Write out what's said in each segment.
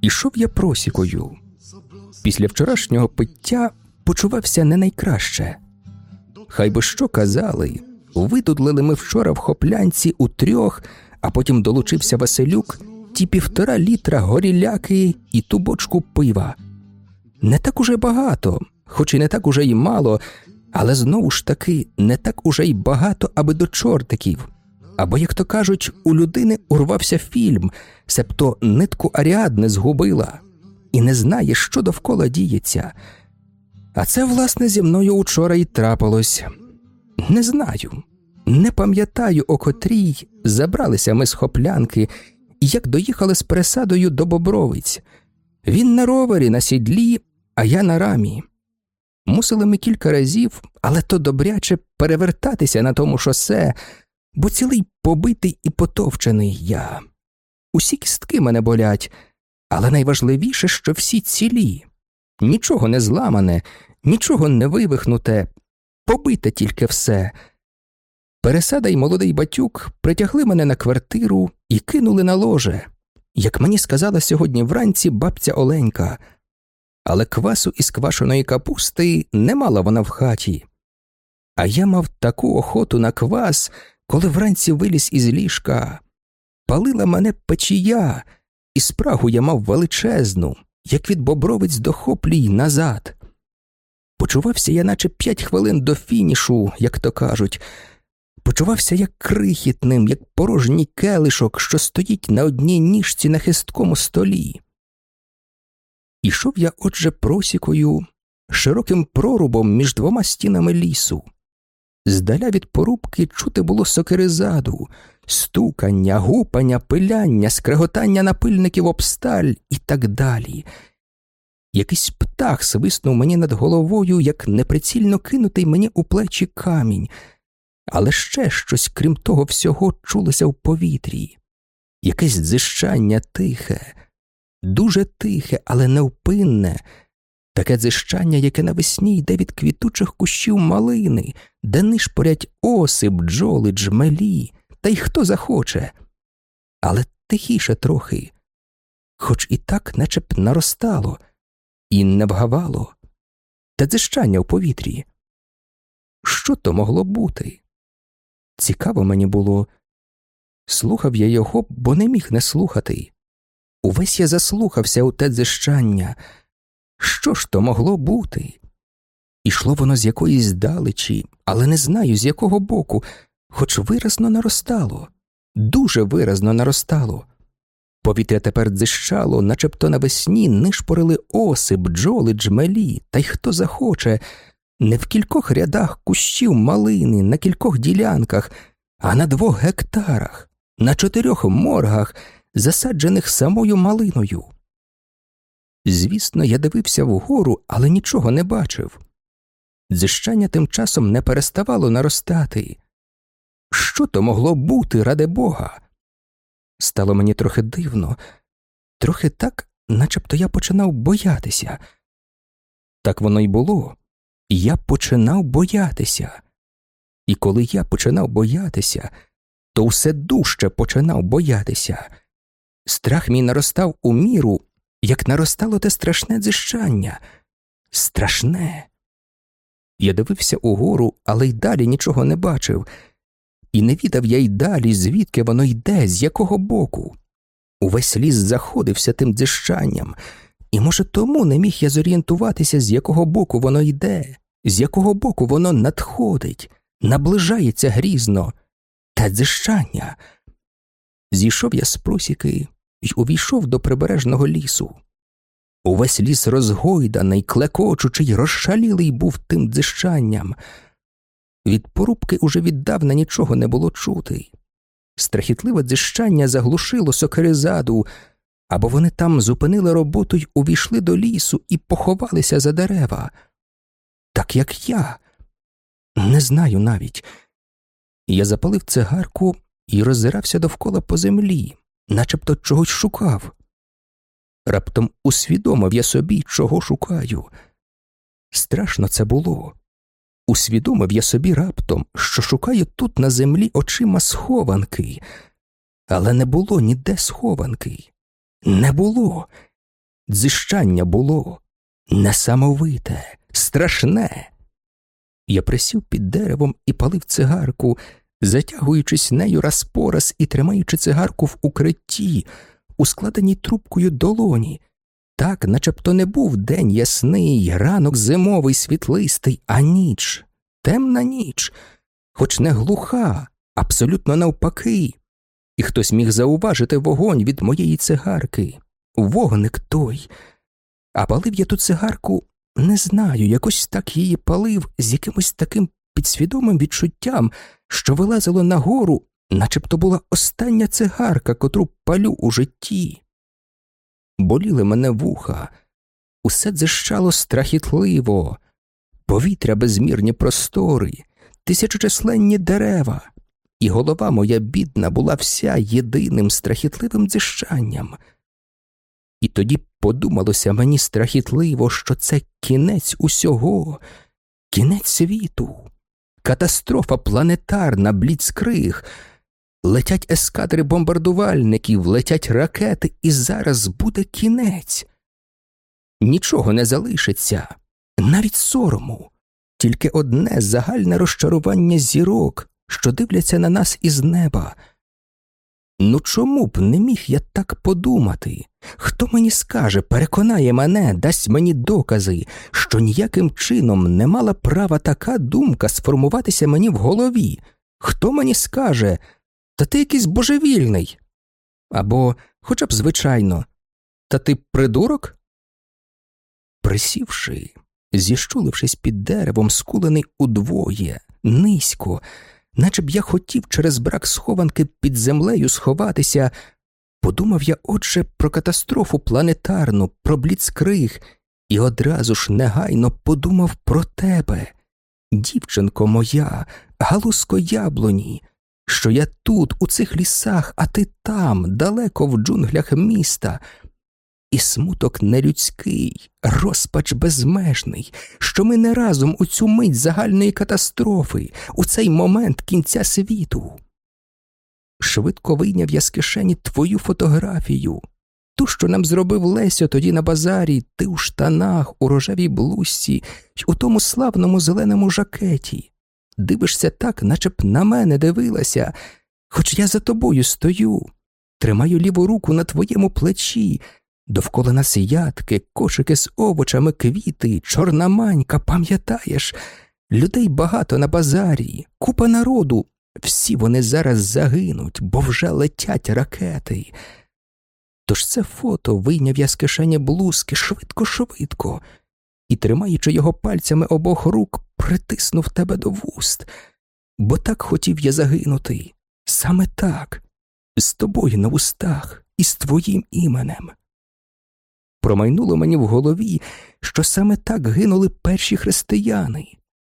Ішов я просікою. Після вчорашнього пиття почувався не найкраще. Хай би що казали, видудлили ми вчора в хоплянці у трьох, а потім долучився Василюк, ті півтора літра горіляки і ту бочку пива. Не так уже багато, хоч і не так уже й мало, але знову ж таки не так уже й багато, аби до чортиків. Або, як то кажуть, у людини урвався фільм, себто нитку Аріадни згубила, і не знає, що довкола діється. А це, власне, зі мною учора й трапилось. Не знаю, не пам'ятаю, о котрій забралися ми з хоплянки, і як доїхали з пересадою до Бобровиць. Він на ровері, на сідлі, а я на рамі. Мусили ми кілька разів, але то добряче перевертатися на тому шосе, бо цілий побитий і потовчений я. Усі кістки мене болять, але найважливіше, що всі цілі. Нічого не зламане, нічого не вивихнуте, побите тільки все. Пересада й молодий батюк притягли мене на квартиру і кинули на ложе, як мені сказала сьогодні вранці бабця Оленька. Але квасу із квашеної капусти не мала вона в хаті. А я мав таку охоту на квас, коли вранці виліз із ліжка. Палила мене печія, і спрагу я мав величезну, як від бобровиць до хоплій назад. Почувався я, наче п'ять хвилин до фінішу, як то кажуть. Почувався як крихітним, як порожній келишок, що стоїть на одній ніжці на хисткому столі. Ішов я, отже, просікою, широким прорубом між двома стінами лісу. Здаля від порубки чути було сокиризаду, стукання, гупання, пиляння, скреготання напильників об сталь і так далі. Якийсь птах свиснув мені над головою, як неприцільно кинутий мені у плечі камінь, але ще щось, крім того всього, чулося в повітрі, якесь дзищання тихе, дуже тихе, але невпинне, таке дзищання, яке навесні йде від квітучих кущів малини, де нишпорять оси, бджоли, джмелі, та й хто захоче. Але тихіше трохи, хоч і так наче б наростало, і не вгавало, та дзищання в повітрі. Що то могло бути? Цікаво мені було. Слухав я його, бо не міг не слухати. Увесь я заслухався у те дзищання. Що ж то могло бути? Ішло воно з якоїсь далечі, але не знаю, з якого боку, хоч виразно наростало, дуже виразно наростало. Повітря тепер дзищало, начебто навесні нишпорили оси, бджоли, джмелі, та й хто захоче, не в кількох рядах кущів малини, на кількох ділянках, а на двох гектарах, на чотирьох моргах, засаджених самою малиною. Звісно, я дивився вгору, але нічого не бачив. Дзищання тим часом не переставало наростати. Що то могло бути, ради Бога? Стало мені трохи дивно, трохи так, начебто я починав боятися. Так воно й було. Я починав боятися. І коли я починав боятися, то все дужче починав боятися. Страх мій наростав у міру, як наростало те страшне дзищання. Страшне. Я дивився угору, але й далі нічого не бачив, і не відав я й далі, звідки воно йде, з якого боку. Увесь ліс заходився тим дзищанням, і, може, тому не міг я зорієнтуватися, з якого боку воно йде, з якого боку воно надходить, наближається грізно, те дзищання. Зійшов я з просіки й увійшов до прибережного лісу. Увесь ліс розгойданий, клекочучий, розшалілий був тим дзищанням. Від порубки уже віддавна нічого не було чути. страхітливе дзищання заглушило сокеризаду, або вони там зупинили роботу й увійшли до лісу і поховалися за дерева. Так як я не знаю навіть. Я запалив цигарку і роззирався довкола по землі, начебто чогось шукав. Раптом усвідомив я собі, чого шукаю. Страшно це було. Усвідомив я собі раптом, що шукаю тут на землі очима схованки, але не було ніде схованки. Не було. Дзищання було несамовите, страшне. Я присів під деревом і палив цигарку, затягуючись нею раз по раз і тримаючи цигарку в укритті, у складеній трубкою долоні, так, начебто не був день ясний, ранок зимовий, світлистий, а ніч, темна ніч, хоч не глуха, абсолютно навпаки, і хтось міг зауважити вогонь від моєї цигарки, вогник той. А палив я ту цигарку, не знаю, якось так її палив з якимось таким підсвідомим відчуттям, що вилазило нагору, начебто була остання цигарка, котру палю у житті. Боліли мене вуха, усе дзищало страхітливо, повітря безмірні простори, тисячочисленні дерева, і голова моя бідна була вся єдиним страхітливим дзищанням. І тоді подумалося мені страхітливо, що це кінець усього, кінець світу, катастрофа планетарна, бліцкриг. Летять ескадри бомбардувальників, летять ракети, і зараз буде кінець. Нічого не залишиться, навіть сорому, тільки одне загальне розчарування зірок, що дивляться на нас із неба. Ну чому б не міг я так подумати? Хто мені скаже, переконає мене, дасть мені докази, що ніяким чином не мала права така думка сформуватися мені в голові? Хто мені скаже, та ти якийсь божевільний? Або, хоча б звичайно, та ти придурок? Присівши, зіщулившись під деревом, скулений удвоє, низько, наче б я хотів через брак схованки під землею сховатися, подумав я отже про катастрофу планетарну, про бліцкриг, і одразу ж негайно подумав про тебе, дівчинко моя, галузко яблуні, що я тут, у цих лісах, а ти там, далеко в джунглях міста. І смуток нелюдський, розпач безмежний, що ми не разом у цю мить загальної катастрофи, у цей момент кінця світу. Швидко вийняв я з кишені твою фотографію, ту, що нам зробив Лесьо тоді на базарі, ти у штанах, у рожевій блузці у тому славному зеленому жакеті. Дивишся так, наче б на мене дивилася, хоч я за тобою стою, тримаю ліву руку на твоєму плечі. Довкола нас ядки, кошики з овочами, квіти, чорна манька, пам'ятаєш, людей багато на базарі, купа народу. Всі вони зараз загинуть, бо вже летять ракети. Тож це фото вийняв я з кишені блузки швидко-швидко і, тримаючи його пальцями обох рук, притиснув тебе до вуст, бо так хотів я загинути, саме так, з тобою на вустах і з твоїм іменем. Промайнуло мені в голові, що саме так гинули перші християни,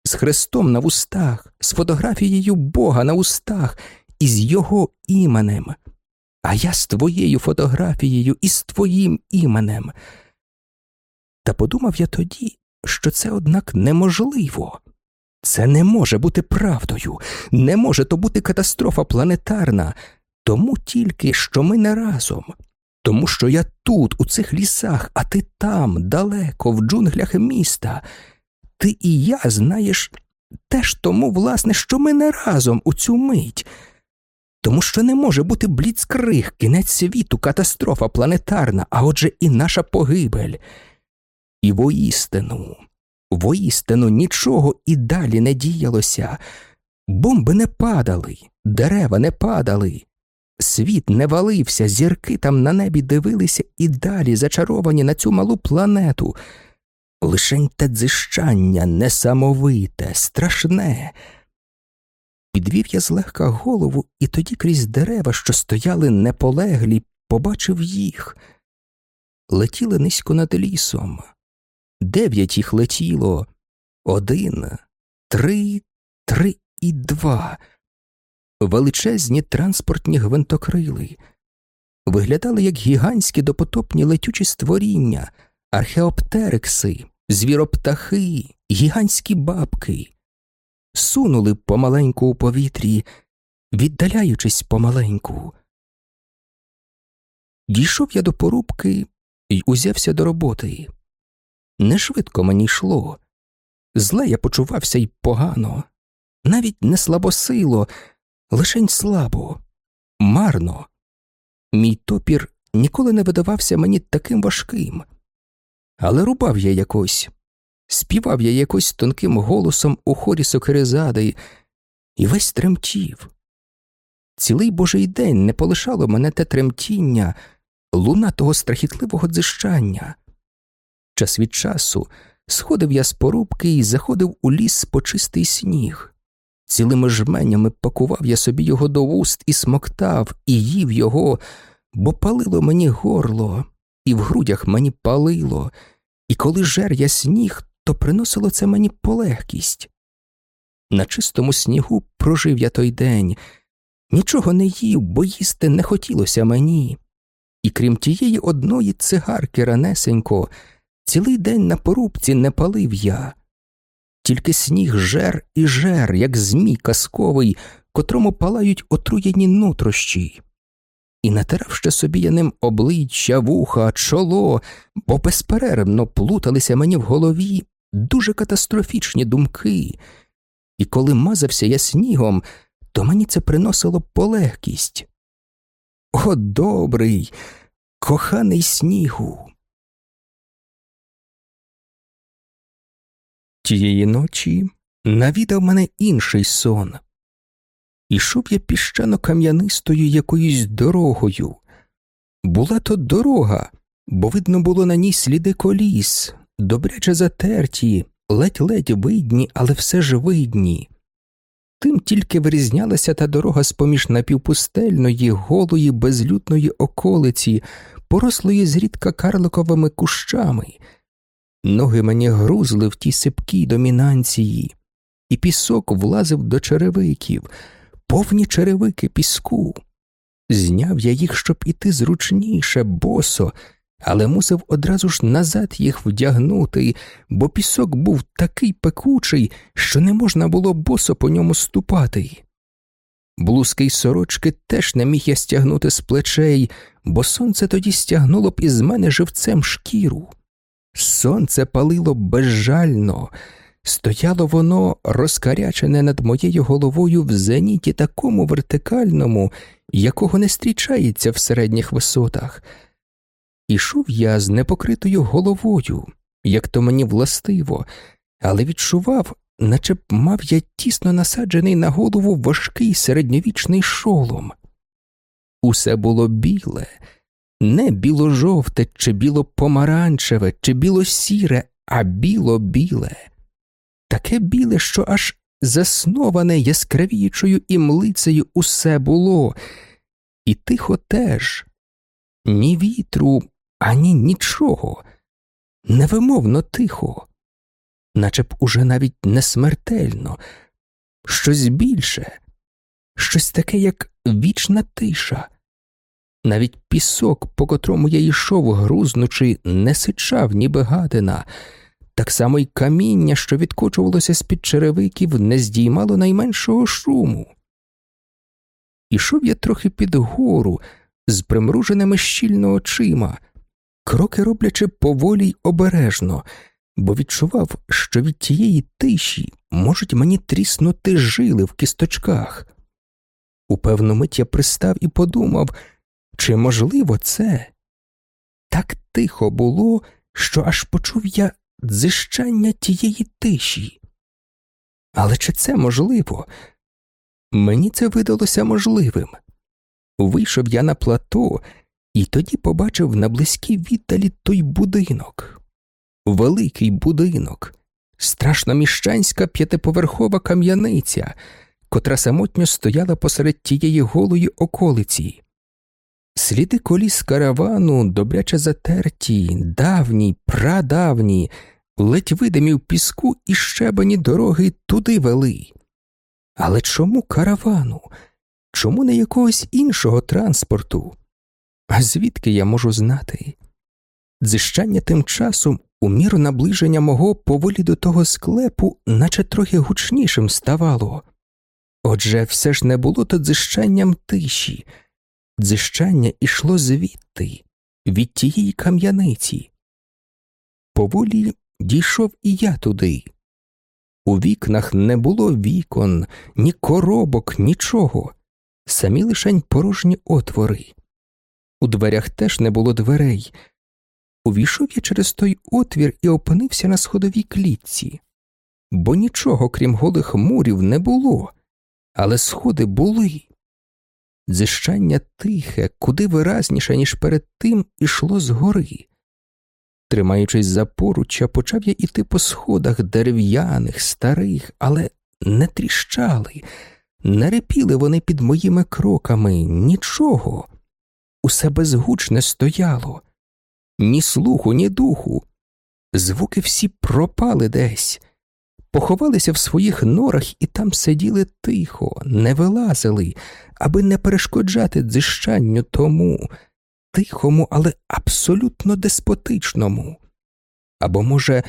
з хрестом на вустах, з фотографією Бога на устах і з його іменем, а я з твоєю фотографією і з твоїм іменем. Та подумав я тоді, що це, однак, неможливо. Це не може бути правдою, не може то бути катастрофа планетарна, тому тільки що ми не разом тому що я тут, у цих лісах, а ти там, далеко, в джунглях міста. Ти і я знаєш теж тому, власне, що ми не разом у цю мить. Тому що не може бути бліцкриг, кінець світу, катастрофа планетарна, а отже і наша погибель. І воістину, воістину нічого і далі не діялося, бомби не падали, дерева не падали, Світ не валився, зірки там на небі дивилися і далі зачаровані на цю малу планету. Лишень те дзищання несамовите, страшне. Підвів я злегка голову, і тоді крізь дерева, що стояли неполеглі, побачив їх. Летіли низько над лісом. Дев'ять їх летіло. Один, три, три і два. Величезні транспортні гвинтокрили. Виглядали як гігантські допотопні летючі створіння, археоптерикси, звіроптахи, гігантські бабки. Сунули помаленьку у повітрі, віддаляючись помаленьку. Дійшов я до порубки і узявся до роботи. Не швидко мені йшло. Зле я почувався й погано, навіть не слабосило, лишень слабо, марно. Мій топір ніколи не видавався мені таким важким, але рубав я якось, співав я якось тонким голосом у хорі сокиризади і весь тремтів. Цілий божий день не полишало мене те тремтіння, луна того страхітливого дзищання. Час від часу сходив я з порубки і заходив у ліс по чистий сніг. Цілими жменями пакував я собі його до вуст і смоктав, і їв його, бо палило мені горло, і в грудях мені палило, і коли жер я сніг, то приносило це мені полегкість. На чистому снігу прожив я той день, нічого не їв, бо їсти не хотілося мені. І крім тієї одної цигарки ранесенько, цілий день на порубці не палив я. Тільки сніг жер і жер, як змій казковий, котрому палають отруєні нутрощі. І натирав ще собі я ним обличчя, вуха, чоло, бо безперервно плуталися мені в голові дуже катастрофічні думки, і коли мазався я снігом, то мені це приносило полегкість. О, добрий, коханий снігу. Тієї ночі навідав мене інший сон. Ішов я піщано кам'янистою якоюсь дорогою. Була то дорога, бо видно було на ній сліди коліс, добряче затерті, ледь-ледь видні, але все ж видні. Тим тільки вирізнялася та дорога з поміж напівпустельної, голої, безлюдної околиці, порослої зрідка карликовими кущами. Ноги мені грузли в тій сипкій домінанції, і пісок влазив до черевиків, повні черевики піску. Зняв я їх, щоб іти зручніше, босо, але мусив одразу ж назад їх вдягнути, бо пісок був такий пекучий, що не можна було босо по ньому ступати. Блузки й сорочки теж не міг я стягнути з плечей, бо сонце тоді стягнуло б із мене живцем шкіру. Сонце палило безжально, стояло воно розкарячене над моєю головою в зеніті такому вертикальному, якого не зустрічається в середніх висотах. Ішов я з непокритою головою, як то мені властиво, але відчував, наче б мав я тісно насаджений на голову важкий середньовічний шолом. Усе було біле, не біло-жовте, чи біло-помаранчеве, чи біло-сіре, а біло-біле, таке біле, що аж засноване яскравіючою імлицею усе було, і тихо теж, ні вітру, ані нічого, невимовно тихо, наче б уже навіть не смертельно, щось більше, щось таке, як вічна тиша. Навіть пісок, по котрому я йшов, грузнучи, не сичав, ніби гадина, так само й каміння, що відкочувалося з під черевиків, не здіймало найменшого шуму. Ішов я трохи під гору, з примруженими щільно очима, кроки роблячи поволі й обережно, бо відчував, що від тієї тиші можуть мені тріснути жили в кісточках. У певну мить я пристав і подумав, чи можливо це? Так тихо було, що аж почув я дзищання тієї тиші. Але чи це можливо? Мені це видалося можливим. Вийшов я на плато і тоді побачив на близькій віддалі той будинок, великий будинок, страшна міщанська п'ятиповерхова кам'яниця, котра самотньо стояла посеред тієї голої околиці. Сліди коліс каравану добряче затерті, давні, прадавні, ледь видимі в піску і щебані дороги туди вели. Але чому каравану? Чому не якогось іншого транспорту? А звідки я можу знати? Дзищання тим часом у міру наближення мого поволі до того склепу, наче трохи гучнішим ставало. Отже, все ж не було то дзищанням тиші, дзищання ішло звідти, від тієї кам'яниці. Поволі дійшов і я туди. У вікнах не було вікон, ні коробок, нічого, самі лишень порожні отвори. У дверях теж не було дверей. Увійшов я через той отвір і опинився на сходовій клітці, бо нічого, крім голих мурів, не було, але сходи були. Дзищання тихе, куди виразніше, ніж перед тим, ішло згори. Тримаючись за поруччя, почав я іти по сходах дерев'яних, старих, але не тріщали, не репіли вони під моїми кроками нічого. Усе безгучне стояло, ні слуху, ні духу. Звуки всі пропали десь, поховалися в своїх норах і там сиділи тихо, не вилазили, аби не перешкоджати дзищанню тому тихому, але абсолютно деспотичному. Або, може,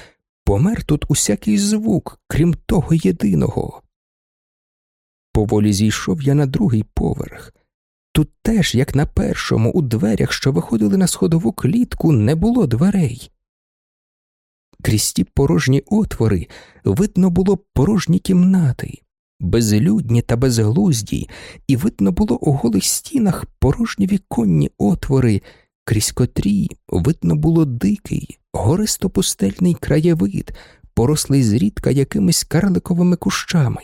помер тут усякий звук, крім того єдиного. Поволі зійшов я на другий поверх. Тут теж, як на першому, у дверях, що виходили на сходову клітку, не було дверей. Крізь ті порожні отвори видно було порожні кімнати, безлюдні та безглузді, і видно було у голих стінах порожні віконні отвори, крізь котрі видно було дикий, гористо-пустельний краєвид, порослий зрідка якимись карликовими кущами.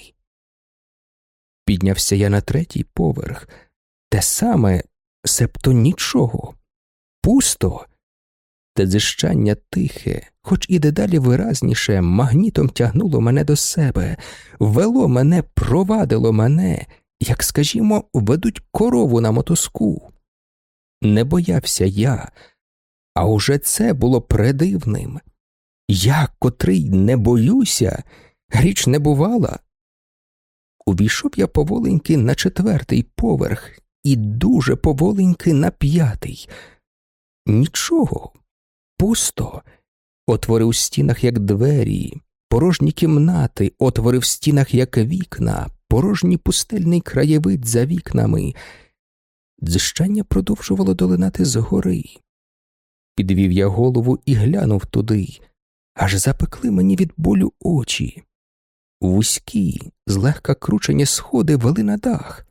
Піднявся я на третій поверх, те саме, себто нічого, пусто. Те дзищання тихе, хоч і дедалі виразніше, магнітом тягнуло мене до себе, вело мене, провадило мене, як, скажімо, ведуть корову на мотоску. Не боявся я, а уже це було предивним. Я, котрий не боюся, річ не бувала. Увійшов я поволеньки на четвертий поверх і дуже поволеньки на п'ятий. Нічого, пусто, отвори у стінах, як двері, порожні кімнати, отвори в стінах, як вікна, порожній пустельний краєвид за вікнами. Дзищання продовжувало долинати згори. Підвів я голову і глянув туди, аж запекли мені від болю очі. Вузькі, злегка кручені сходи вели на дах.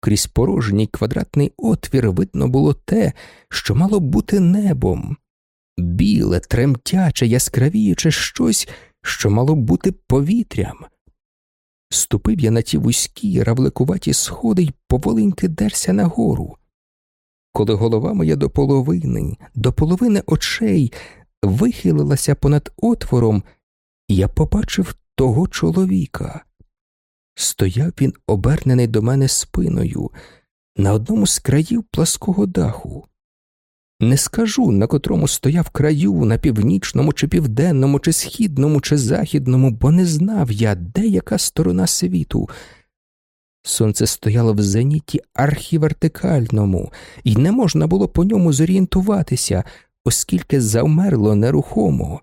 Крізь порожній квадратний отвір видно було те, що мало бути небом, біле, тремтяче, яскравіюче щось, що мало бути повітрям. Ступив я на ті вузькі, равликуваті сходи й поволеньки дерся нагору. Коли голова моя до половини, до половини очей вихилилася понад отвором, я побачив того чоловіка. Стояв він обернений до мене спиною на одному з країв плаского даху. Не скажу, на котрому стояв краю, на північному, чи південному, чи східному, чи західному, бо не знав я, де яка сторона світу. Сонце стояло в зеніті архівертикальному, і не можна було по ньому зорієнтуватися, оскільки завмерло нерухомо.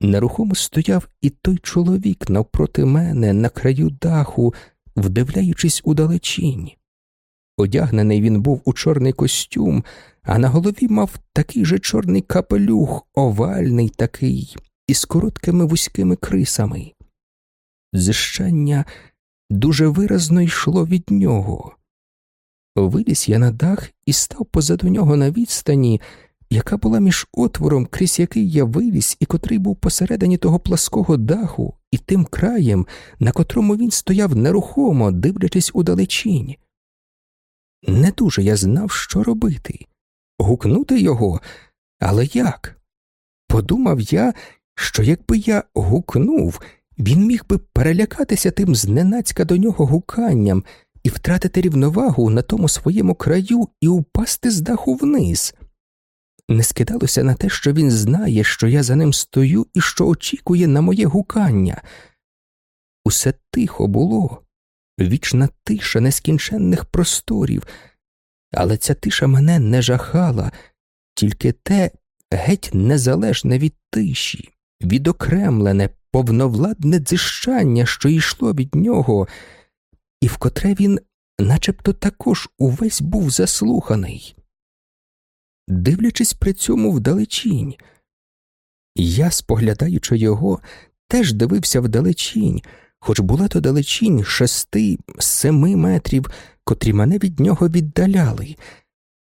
Нерухомо стояв і той чоловік навпроти мене на краю даху, вдивляючись у далечінь. Одягнений він був у чорний костюм, а на голові мав такий же чорний капелюх, овальний такий, із короткими вузькими крисами. Зищання дуже виразно йшло від нього. Виліз я на дах і став позаду нього на відстані, яка була між отвором, крізь який я виліз і котрий був посередині того плаского даху, і тим краєм, на котрому він стояв нерухомо, дивлячись у далечінь. Не дуже я знав, що робити гукнути його, але як? Подумав я, що якби я гукнув, він міг би перелякатися тим зненацька до нього гуканням і втратити рівновагу на тому своєму краю і упасти з даху вниз. Не скидалося на те, що він знає, що я за ним стою і що очікує на моє гукання. Усе тихо було, вічна тиша нескінченних просторів, але ця тиша мене не жахала, тільки те геть незалежне від тиші, відокремлене, повновладне дзищання, що йшло від нього, і в котре він начебто також увесь був заслуханий. Дивлячись при цьому вдалечінь, я, споглядаючи його, теж дивився вдалечінь, хоч була то далечінь шести, семи метрів, котрі мене від нього віддаляли,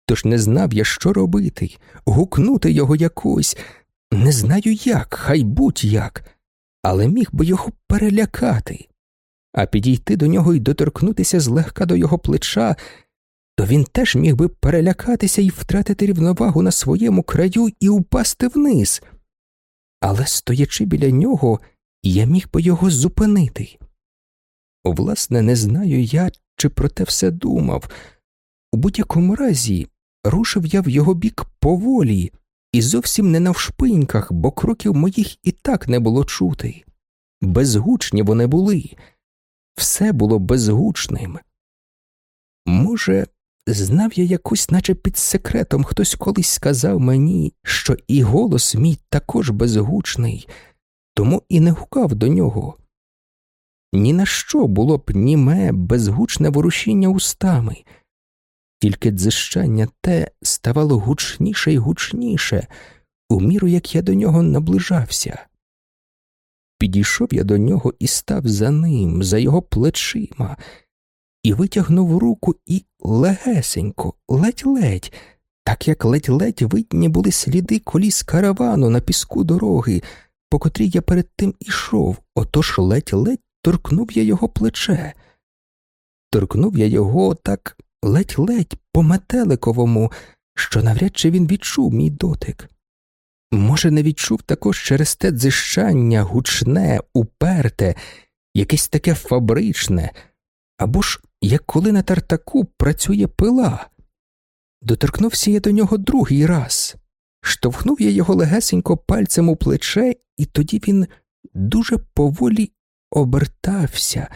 тож не знав я, що робити, гукнути його якось, не знаю як, хай будь як, але міг би його перелякати, а підійти до нього і доторкнутися злегка до його плеча, то він теж міг би перелякатися і втратити рівновагу на своєму краю і упасти вниз. Але, стоячи біля нього, я міг би його зупинити. Власне, не знаю я, чи про те все думав. У будь-якому разі рушив я в його бік поволі і зовсім не навшпиньках, бо кроків моїх і так не було чути. Безгучні вони були, все було безгучним. Може, знав я якусь, наче під секретом, хтось колись сказав мені, що і голос мій також безгучний, тому і не гукав до нього. Ні на що було б німе безгучне ворушіння устами, тільки дзищання те ставало гучніше й гучніше, у міру як я до нього наближався. Підійшов я до нього і став за ним, за його плечима, і витягнув руку і легесенько, ледь-ледь, так як ледь-ледь видні були сліди коліс каравану на піску дороги, по котрій я перед тим ішов, отож ледь-ледь торкнув я його плече. Торкнув я його так ледь-ледь по метеликовому, що навряд чи він відчув мій дотик. Може, не відчув також через те дзищання, гучне, уперте, якесь таке фабричне, або ж як коли на тартаку працює пила. Доторкнувся я до нього другий раз, штовхнув я його легесенько пальцем у плече, і тоді він дуже поволі обертався,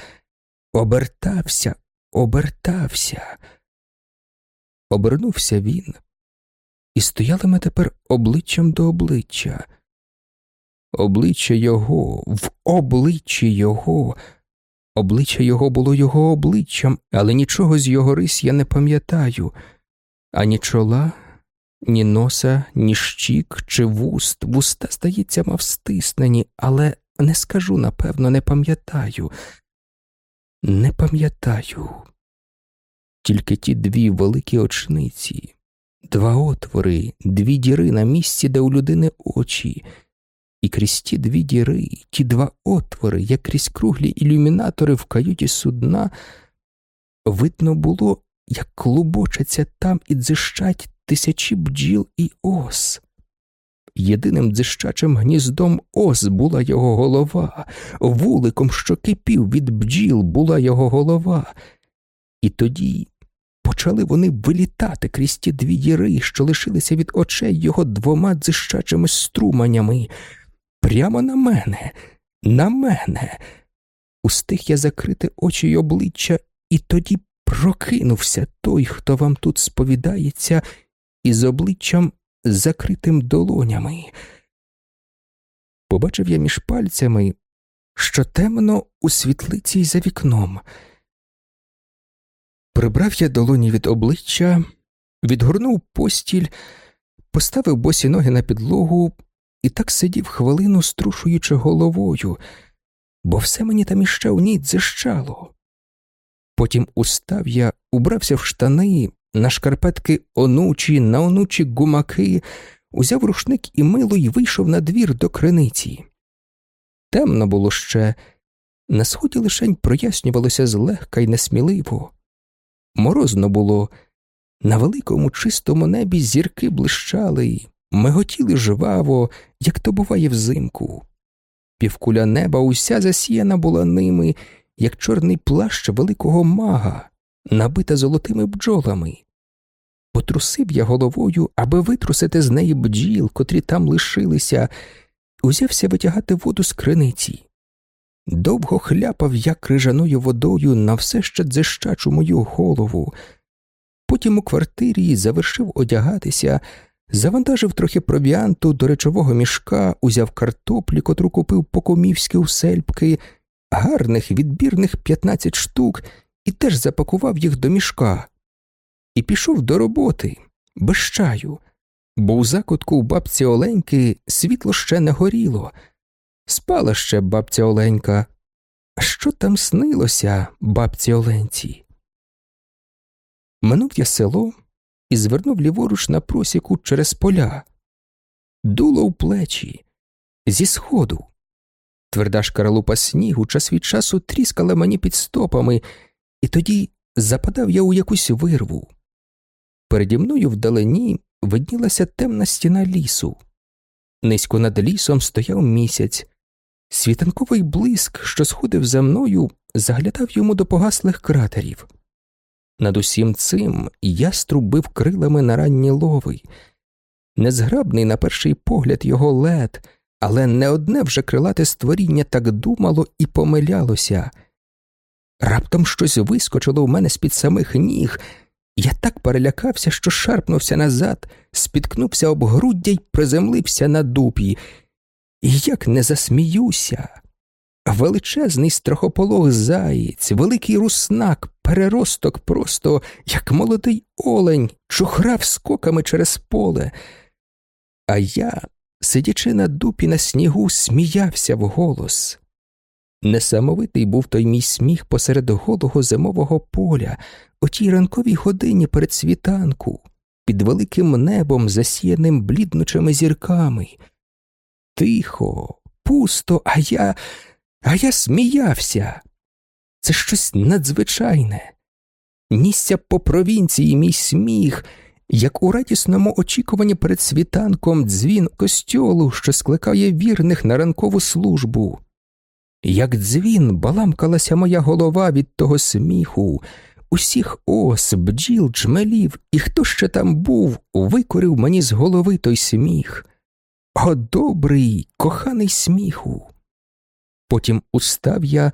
обертався, обертався. Обернувся він, і стояли ми тепер обличчям до обличчя. Обличчя його, в обличчі його, обличчя його було його обличчям, але нічого з його рис я не пам'ятаю ані чола, ні носа, ні щік чи вуст. Вуста, здається, мав стиснені, але не скажу, напевно, не пам'ятаю. Не пам'ятаю. Тільки ті дві великі очниці, два отвори, дві діри на місці, де у людини очі, і крізь ті дві діри, ті два отвори, як крізь круглі ілюмінатори в каюті судна, видно було, як клубочаться там і дзищать тисячі бджіл і ос. Єдиним дзищачим гніздом ос була його голова, вуликом, що кипів від бджіл, була його голова. І тоді почали вони вилітати крізь ті дві діри, що лишилися від очей його двома дзищачими струманями. Прямо на мене, на мене. Устиг я закрити очі й обличчя, і тоді прокинувся той, хто вам тут сповідається, із обличчям закритим долонями. Побачив я між пальцями, що темно у світлиці й за вікном. Прибрав я долоні від обличчя, відгорнув постіль, поставив босі ноги на підлогу і так сидів хвилину, струшуючи головою, бо все мені там іще у ній дзищало. Потім устав я, убрався в штани, на шкарпетки онучі, на онучі гумаки, узяв рушник і мило й вийшов на двір до криниці. Темно було ще, на сході лишень прояснювалося злегка й несміливо. Морозно було, на великому чистому небі зірки блищали, миготіли жваво, як то буває взимку. півкуля неба уся засіяна була ними, як чорний плащ великого мага, набита золотими бджолами. Потрусив я головою, аби витрусити з неї бджіл, котрі там лишилися, узявся витягати воду з криниці. Довго хляпав я крижаною водою на все ще дзищачу мою голову. Потім у квартирі завершив одягатися, завантажив трохи провіанту до речового мішка, узяв картоплі, котру купив по комівськи у сельпки, гарних відбірних 15 штук, і теж запакував їх до мішка. І пішов до роботи, без чаю, бо у закутку у бабці Оленьки світло ще не горіло. Спала ще бабця Оленька. Що там снилося бабці Оленці? Минув я село і звернув ліворуч на просіку через поля. Дуло у плечі, зі сходу. Тверда шкаралупа снігу час від часу тріскала мені під стопами, і тоді западав я у якусь вирву. Переді мною вдалині виднілася темна стіна лісу. Низько над лісом стояв місяць. Світанковий блиск, що сходив за мною, заглядав йому до погаслих кратерів. Над усім цим я струбив крилами на ранні лови. Незграбний на перший погляд його лед, але не одне вже крилате створіння так думало і помилялося. Раптом щось вискочило у мене з під самих ніг. Я так перелякався, що шарпнувся назад, спіткнувся об груддя й приземлився на дупі. І як не засміюся. Величезний страхополог заєць, великий руснак, переросток просто, як молодий олень, чухрав скоками через поле. А я, сидячи на дупі на снігу, сміявся вголос. Несамовитий був той мій сміх посеред голого зимового поля, о тій ранковій годині перед світанку, під великим небом, засіяним бліднучими зірками. Тихо, пусто, а я. А я сміявся. Це щось надзвичайне. Нісся по провінції мій сміх, як у радісному очікуванні перед світанком дзвін костьолу, що скликає вірних на ранкову службу. Як дзвін баламкалася моя голова від того сміху, усіх ос, бджіл, джмелів, і хто ще там був, викорив мені з голови той сміх. О, добрий, коханий сміху! Потім устав я,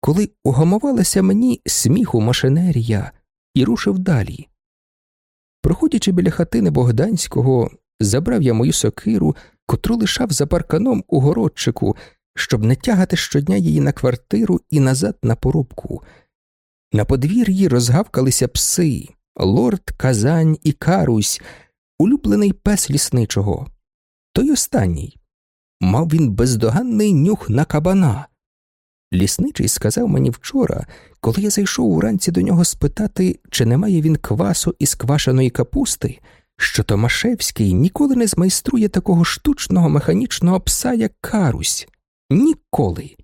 коли угамувалася мені сміху машинерія, і рушив далі. Проходячи біля хатини Богданського, забрав я мою сокиру, котру лишав за парканом у городчику, щоб не тягати щодня її на квартиру і назад на порубку. На подвір'ї розгавкалися пси, лорд, Казань і Карусь, улюблений пес лісничого. Той останній. Мав він бездоганний нюх на кабана. Лісничий сказав мені вчора, коли я зайшов уранці до нього спитати, чи немає він квасу із квашеної капусти, що Томашевський ніколи не змайструє такого штучного механічного пса, як Карусь. Ніколи.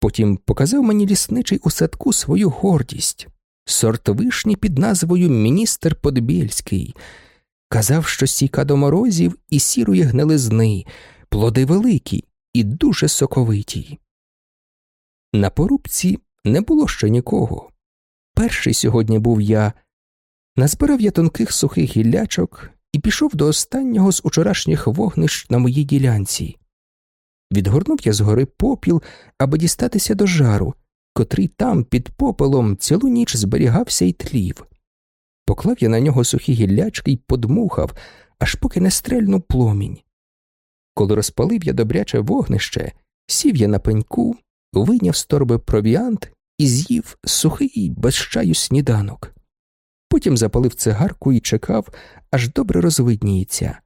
Потім показав мені лісничий у садку свою гордість, сорт вишні під назвою Міністр Подбільський. Казав, що сіка до морозів і сірої гнилизни, плоди великі і дуже соковиті. На порубці не було ще нікого. Перший сьогодні був я. Назбирав я тонких сухих гіллячок і пішов до останнього з учорашніх вогнищ на моїй ділянці. Відгорнув я згори попіл, аби дістатися до жару, котрий там під попелом цілу ніч зберігався і тлів. Поклав я на нього сухі гіллячки й подмухав, аж поки не стрельнув пломінь. Коли розпалив я добряче вогнище, сів я на пеньку, вийняв з торби провіант і з'їв сухий без чаю сніданок. Потім запалив цигарку і чекав, аж добре розвидніється.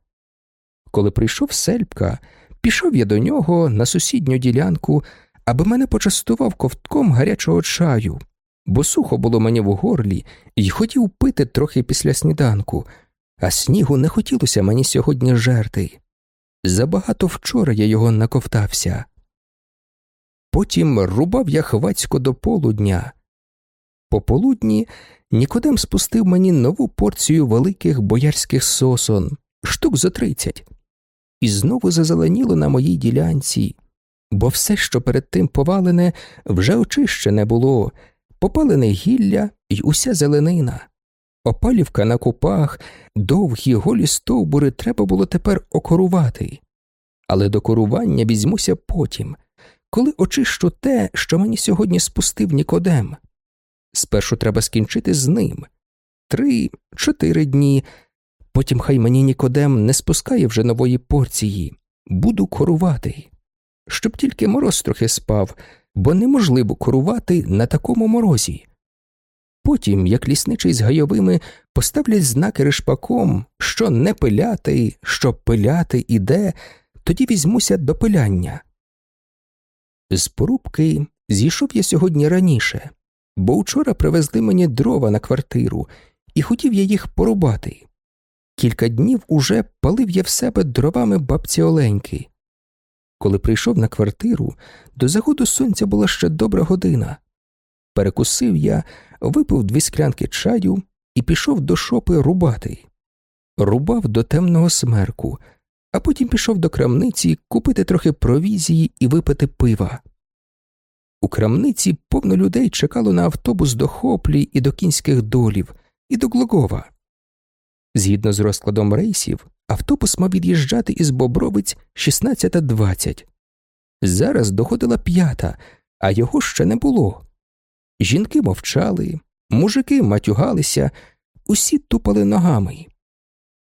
Коли прийшов сельпка, пішов я до нього на сусідню ділянку, аби мене почастував ковтком гарячого чаю, бо сухо було мені в горлі і хотів пити трохи після сніданку, а снігу не хотілося мені сьогодні жерти. Забагато вчора я його наковтався. Потім рубав я хвацько до полудня. Пополудні Нікодем спустив мені нову порцію великих боярських сосон, штук за тридцять, і знову зазеленіло на моїй ділянці. бо все, що перед тим повалене, вже очищене було, попалене гілля й уся зеленина. Опалівка на купах, довгі голі стовбури треба було тепер окорувати. Але до корування візьмуся потім, коли очищу те, що мені сьогодні спустив Нікодем. Спершу треба скінчити з ним три, чотири дні, потім хай мені Нікодем не спускає вже нової порції, буду корувати, щоб тільки мороз трохи спав, бо неможливо корувати на такому морозі. Потім, як лісничий з гайовими, поставлять знаки ришпаком, що не пиляти, що пиляти іде, тоді візьмуся до пиляння. З порубки зійшов я сьогодні раніше, бо вчора привезли мені дрова на квартиру, і хотів я їх порубати. Кілька днів уже палив я в себе дровами бабці Оленьки. Коли прийшов на квартиру, до заходу сонця була ще добра година. Перекусив я, випив дві склянки чаю і пішов до шопи рубати. Рубав до темного смерку, а потім пішов до крамниці купити трохи провізії і випити пива. У крамниці повно людей чекало на автобус до Хоплі і до кінських долів, і до Глогова. Згідно з розкладом рейсів, автобус мав від'їжджати із Бобровиць 16.20. Зараз доходила п'ята, а його ще не було. Жінки мовчали, мужики матюгалися, усі тупали ногами.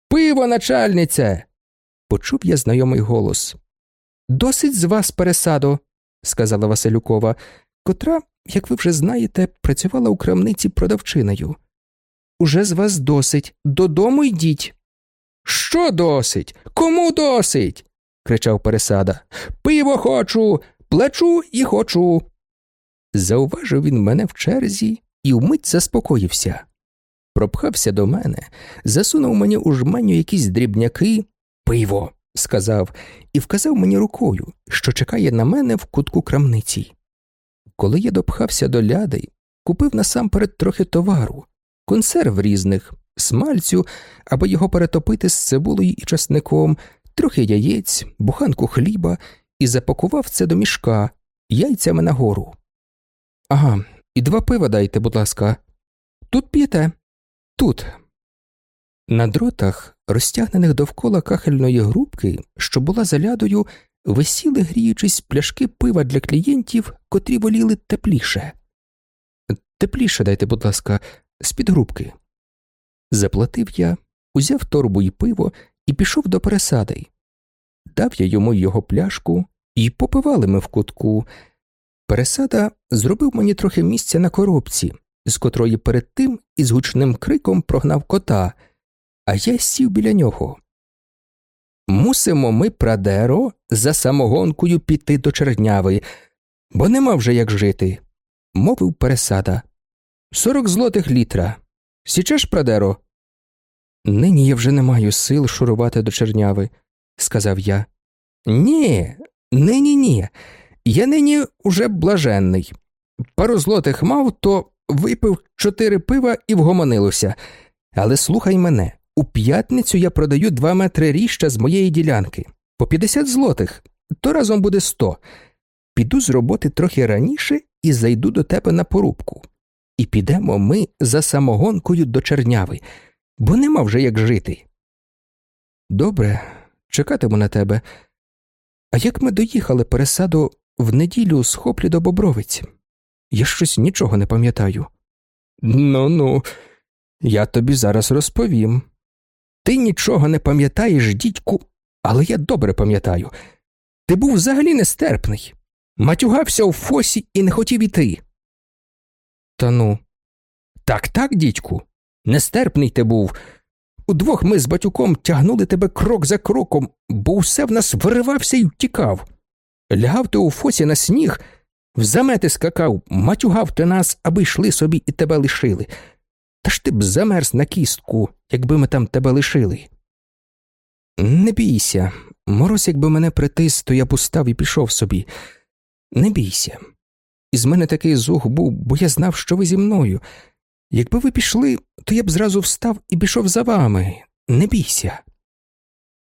Пиво, начальнице. почув я знайомий голос. Досить з вас, пересадо, сказала Василюкова, котра, як ви вже знаєте, працювала у крамниці продавчиною. Уже з вас досить. Додому йдіть. Що досить? Кому досить? кричав пересада. Пиво хочу, плачу і хочу. Зауважив він мене в черзі і вмить заспокоївся. Пропхався до мене, засунув мені у жменю якісь дрібняки. Пиво, сказав, і вказав мені рукою, що чекає на мене в кутку крамниці. Коли я допхався до ляди, купив насамперед трохи товару, консерв різних, смальцю, аби його перетопити з цибулею і часником, трохи яєць, буханку хліба і запакував це до мішка, яйцями нагору. Ага, і два пива дайте, будь ласка. Тут п'єте? Тут. На дротах, розтягнених довкола кахельної грубки, що була за лядою, висіли, гріючись, пляшки пива для клієнтів, котрі воліли тепліше. Тепліше дайте, будь ласка, з під грубки. Заплатив я, узяв торбу і пиво і пішов до пересади. Дав я йому його пляшку, і попивали ми в кутку. Пересада зробив мені трохи місця на коробці, з котрої перед тим із гучним криком прогнав кота, а я сів біля нього. Мусимо ми, прадеро, за самогонкою піти до черняви, бо нема вже як жити, мовив пересада. Сорок злотих літра. Січеш, прадеро? Нині я вже не маю сил шурувати до черняви, сказав я. Ні, нині ні. Я нині уже блаженний. Пару злотих мав, то випив чотири пива і вгомонилося. Але слухай мене, у п'ятницю я продаю два метри ріща з моєї ділянки. По 50 злотих, то разом буде сто. Піду з роботи трохи раніше і зайду до тебе на порубку. І підемо ми за самогонкою до черняви, бо нема вже як жити. Добре, чекатиму на тебе. А як ми доїхали пересаду в неділю з хоплі до Бобровиць? Я щось нічого не пам'ятаю. Ну ну, я тобі зараз розповім. Ти нічого не пам'ятаєш, дідьку, але я добре пам'ятаю. Ти був взагалі нестерпний, матюгався у фосі і не хотів іти. Та ну. Так, так, дідьку, нестерпний ти був. Удвох ми з батюком тягнули тебе крок за кроком, бо все в нас виривався і втікав. Лягав ти у фосі на сніг, в замети скакав, матюгав ти нас, аби йшли собі і тебе лишили. Та ж ти б замерз на кістку, якби ми там тебе лишили. Не бійся, мороз, якби мене притис, то я б устав і пішов собі. Не бійся. Із мене такий зух був, бо я знав, що ви зі мною. Якби ви пішли, то я б зразу встав і пішов за вами. Не бійся.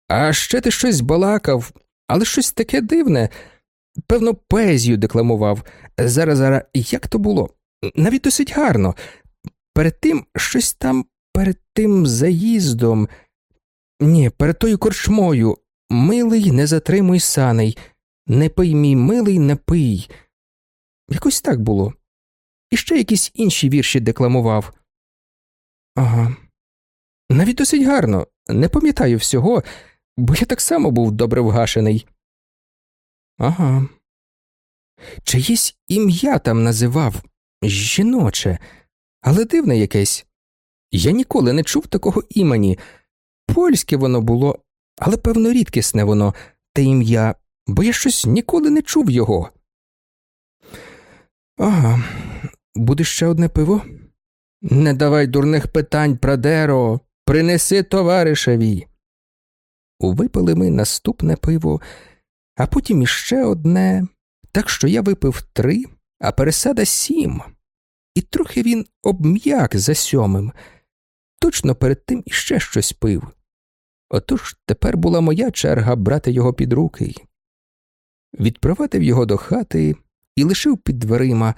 А ще ти щось балакав, але щось таке дивне. певно, поезію декламував. Зараз, зараз, як то було? Навіть досить гарно. Перед тим щось там, перед тим заїздом. Ні, перед тою корчмою. Милий, не затримуй саней. Не пий мій милий, не пий. Якось так було. І ще якісь інші вірші декламував. Ага. Навіть досить гарно. Не пам'ятаю всього, бо я так само був добре вгашений. Ага. Чиєсь ім'я там називав жіноче, але дивне якесь. Я ніколи не чув такого імені. Польське воно було, але певно рідкісне воно, те ім'я, бо я щось ніколи не чув його. Ага, буде ще одне пиво? Не давай дурних питань, Прадеро, принеси товаришеві. Випили ми наступне пиво, а потім іще одне, так що я випив три, а пересада сім, і трохи він обм'як за сьомим. Точно перед тим іще щось пив. Отож тепер була моя черга брати його під руки. Відпровадив його до хати і лишив під дверима.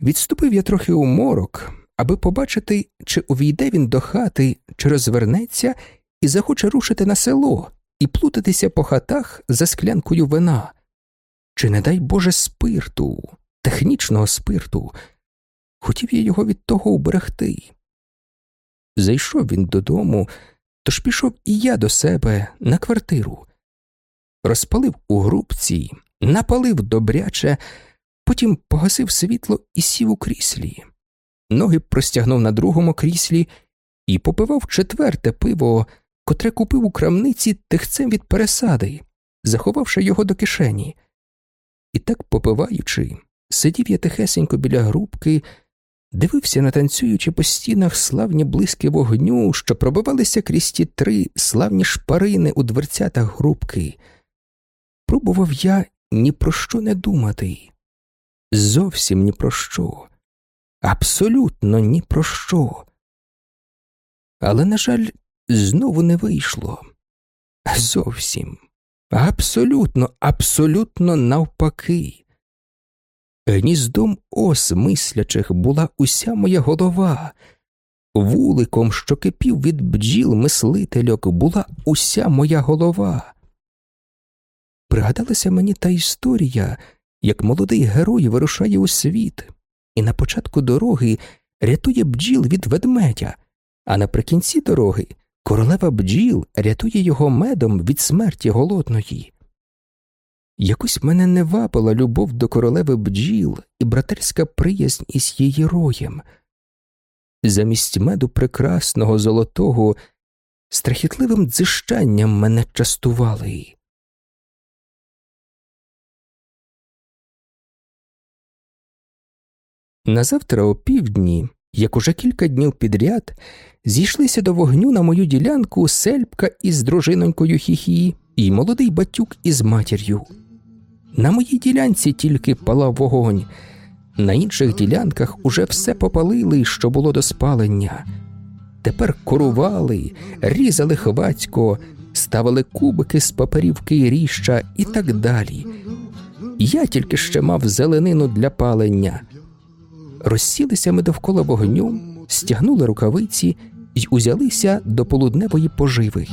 Відступив я трохи у морок, аби побачити, чи увійде він до хати, чи розвернеться і захоче рушити на село і плутатися по хатах за склянкою вина, чи, не дай Боже, спирту, технічного спирту. Хотів я його від того уберегти. Зайшов він додому, тож пішов і я до себе на квартиру. Розпалив у грубці, напалив добряче, потім погасив світло і сів у кріслі. Ноги простягнув на другому кріслі і попивав четверте пиво, котре купив у крамниці тихцем від пересади, заховавши його до кишені. І так, попиваючи, сидів я тихесенько біля грубки, дивився на танцюючи по стінах славні блиски вогню, що пробивалися крізь ті три славні шпарини у дверцятах грубки. Пробував я ні про що не думати. Зовсім ні про що. Абсолютно ні про що. Але, на жаль, знову не вийшло. Зовсім. Абсолютно, абсолютно навпаки. Гніздом ос мислячих була уся моя голова, вуликом, що кипів від бджіл мислительок, була уся моя голова. Пригадалася мені та історія, як молодий герой вирушає у світ, і на початку дороги рятує бджіл від ведмедя, а наприкінці дороги королева бджіл рятує його медом від смерті голодної. Якось мене не вабила любов до королеви бджіл і братерська приязнь із її роєм. Замість меду прекрасного золотого страхітливим дзищанням мене частували. Назавтра о півдні, як уже кілька днів підряд, зійшлися до вогню на мою ділянку сельпка із дружинонькою хіхі і молодий батюк із матір'ю. На моїй ділянці тільки палав вогонь, на інших ділянках уже все попалили, що було до спалення. Тепер курували, різали хвацько, ставили кубики з паперівки і ріща і так далі. Я тільки ще мав зеленину для палення. Розсілися ми довкола вогню, стягнули рукавиці й узялися до полудневої поживи.